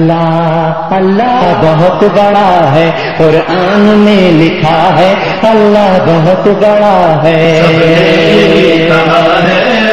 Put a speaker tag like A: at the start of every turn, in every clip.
A: اللہ اللہ بہت بڑا ہے قرآن میں لکھا ہے اللہ بہت بڑا ہے۔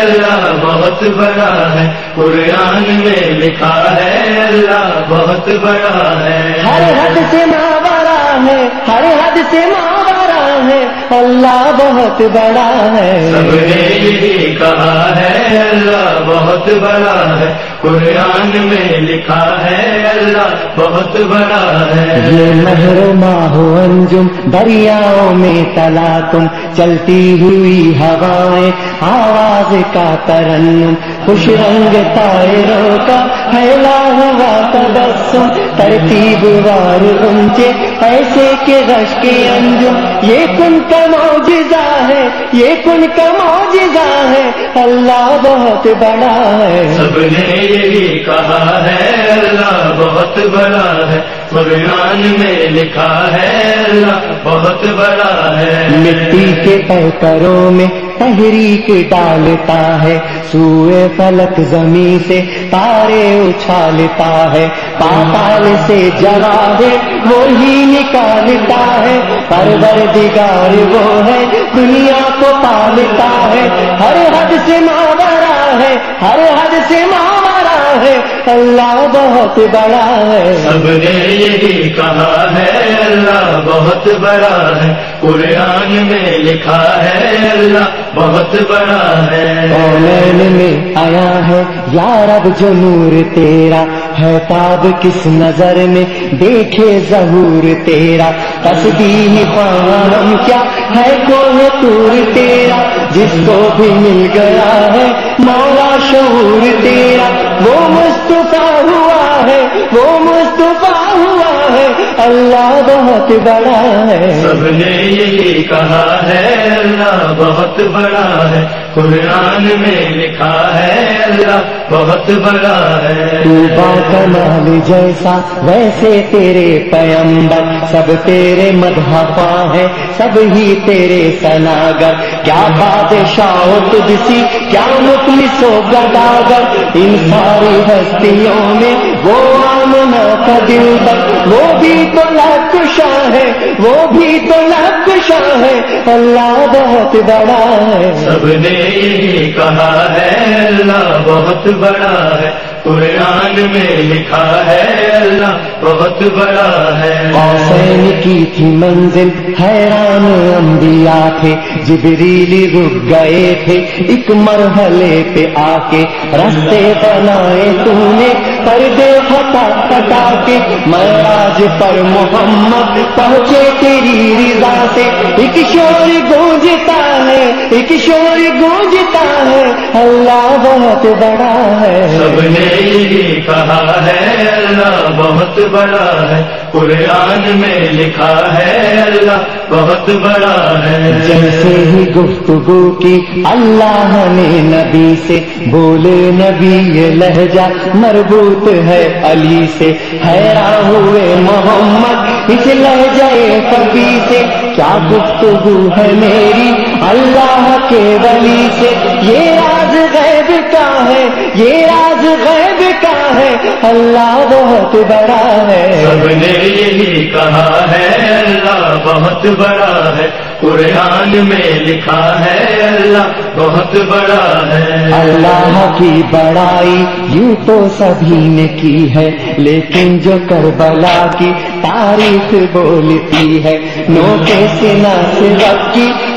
B: اللہ بہت بڑا ہے۔ قرآن میں لکھا ہے اللہ بہت بڑا ہے۔
A: ہر حد سے ماورا ہے ہر حد سے ماورا ہے اللہ بہت بڑا ہے۔
B: سب نے یہی کہا ہے اللہ بہت بڑا ہے۔ قرآن میں لکھا ہے اللہ بہت بڑا ہے۔
A: یہ محروما ہو انجم دریاؤں میں تلا تم چلتی ہوئی ہوائیں آواز کا ترنم۔ خوش رنگ تائروں کا پھیلا ہوا تبسم۔ ترتیب وار اونچے ایسے کے رش کے انجم۔ یہ کن کا معجزہ ہے یہ کن کا معجزہ ہے اللہ بہت بڑا ہے۔
B: سب نے یہی کہا ہے، اللہ بہت بڑا ہے۔ قرآن میں لکھا ہے، اللہ بہت بڑا ہے۔
A: مٹی کے پیکروں میں تحریک ڈالتا ہے۔ سوئے فلک زمین سے تارے اچھالتا ہے۔ پاتال سے جواب وہی نکالتا ہے۔ پروردگار وہ ہے، دنیا کو پالتا ہے۔ ہر حد سے ماورا ہے، ہر حد سے ماورا ہے اللہ بہت بڑا ہے۔
B: سب نے یہی کہا ہے اللہ بہت بڑا ہے۔ قرآن میں لکھا ہے اللہ بہت بڑا ہے۔
A: کونین میں آیا ہے یار اب جو نور تیرا ہے تاب کس نظر میں دیکھے ظہور تیرا۔ تصدیح پانم کیا ہے کوہ تور تیرا؟ جس کو بھی مل گیا ہے مولا شعور تیرا۔ وہ مصطفیٰ ہوا ہے وہ مصطفیٰ اللہ بہت بڑا ہے۔
B: سب نے یہی کہا ہے اللہ بہت بڑا ہے۔ قرآن میں لکھا ہے اللہ بہت بڑا ہے۔
A: تو با کمال جیسا ویسے تیرے پیمبر سب تیرے مدحفا ہے سب ہی تیرے سناگر۔ کیا بادشاہ ہو تجھ سی کیا مخلص ہو گداگر۔ ان ساری ہستیوں میں وہ آمنا کا دل بر وہ بھی تو لکشا ہے وہ بھی تو لکشا ہے اللہ بہت بڑا ہے۔
B: سب نے یہی کہا ہے اللہ بہت بڑا ہے۔ قرآن میں لکھا ہے اللہ بہت بڑا ہے۔
A: حسین کی تھی منزل حیران انبیاء تھے۔ جبریل رک گئے تھے ایک مرحلے پہ آ کے۔ رستے بنائے تو نے پردے ہٹا کٹا کے معراج پر محمد پہنچے تیری رضا سے ایک شور گونجتا ہے ایک شور گونجتا ہے اللہ بہت بڑا ہے۔
B: سب نے یہی کہا ہے اللہ۔ بہت بڑا ہے۔ قرآن میں لکھا ہے اللہ، بہت بڑا ہے۔
A: جیسے ہی گفتگو کی، اللہ نے نبی سے بولے، نبی یہ لہجہ مربوط ہے علی سے۔ حیران ہوئے محمد، اس لہجہ کبھی سے۔ کیا گفتگو ہے میری اللہ کے ولی سے؟ یہ راز غیب کا ہے، یہ راز ہے اللہ بہت بڑا ہے۔
B: سب نے یہی کہا ہے اللہ بہت بڑا ہے۔ قرآن میں لکھا ہے اللہ بہت بڑا ہے۔
A: اللہ کی بڑائی یوں تو سبھی نے کی ہے لیکن جو کربلا کی تاریخ بولتی ہے نو کے سنا سے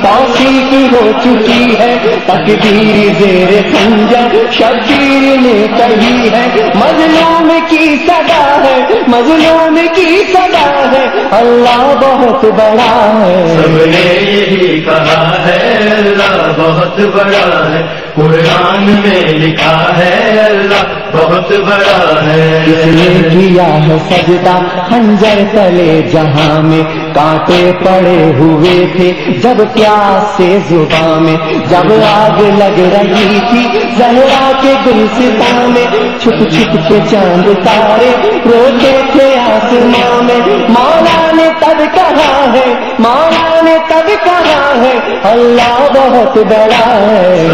A: رب کی ہو چکی ہے۔ تقدیر زیر سنجر شبیر نے کہی ہے۔ مظلوم کی صدا ہے مظلوم کی صدا ہے۔ اللہ بہت بڑا
B: سب
A: ہے
B: نے یہی کہا ہے اللہ بہت بڑا ہے۔ قرآن میں لکھا ہے اللہ بہت بڑا ہے۔
A: اس نے کیا ہے سجدہ خنجر تلے جہاں میں۔ کانٹے پڑے ہوئے تھے۔ جب پیاس سے زبان میں، جب آگ لگ رہی تھی، زہرا کے گلستا میں۔ چھپ چھپ کے چاند تارے روتے تھے آسمان میں۔ مولا نے تب کہا ہے، مولا نے تب کہا ہے، اللہ بہت بڑا ہے۔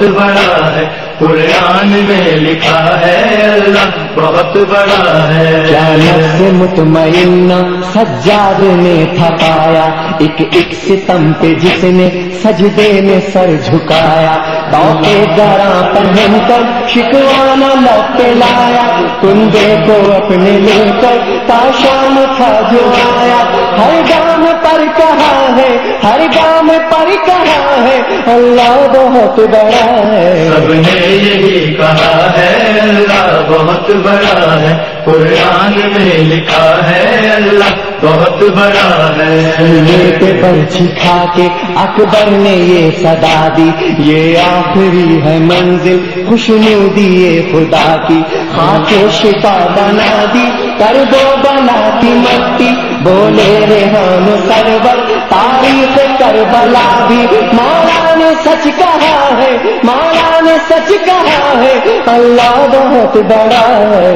B: بہت بڑا ہے۔ قرآن میں لکھا ہے اللہ، بہت بڑا ہے۔
A: کیا نفس مطمئنہ سجاد نے تھکایا ایک ایک ستم پہ جس نے سجدے میں سر جھکایا۔ باقی گرا پہن کر شکوانا لگ پہ لایا۔ کندے کو اپنے لے کر تاشام تھا جو آیا ہر گام پر کہا ہے ہر گام پر کہا ہے اللہ بہت بڑا ہے۔
B: سب نے یہی کہا ہے اللہ بہت بڑا ہے۔ قرآن میں لکھا ہے اللہ بہت بڑا ہے۔
A: سینے پہ کھا کے اکبر نے یہ صدا دی۔ یہ آخری ہے منزل خوشنو دیے خدا کی۔ خاک شفا بنا دی کر دو بنا کی مٹی۔ بولے ریحان سرور تاریخ کربلا بھی۔ مولا نے سچ کہا ہے مولا نے سچ کہا ہے اللہ بہت بڑا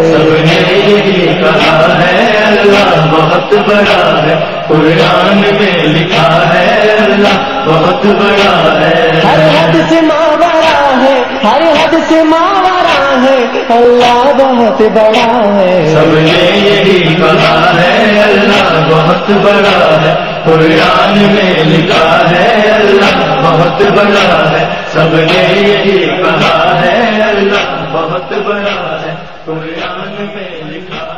B: سب
A: ہے
B: نے یہی کہا ہے اللہ بہت بڑا ہے۔ قرآن میں لکھا ہے اللہ بہت بڑا
A: ہر
B: ہے
A: حد سے ماورا ہے ہر حد سے ماورا ہے، اللہ بہت بڑا ہے۔
B: سب نے یہی کہا ہے، اللہ بہت بڑا ہے۔ قرآن میں لکھا ہے، اللہ بہت بڑا ہے۔ سب نے یہی کہا ہے، اللہ بہت بڑا ہے۔ قرآن میں لکھا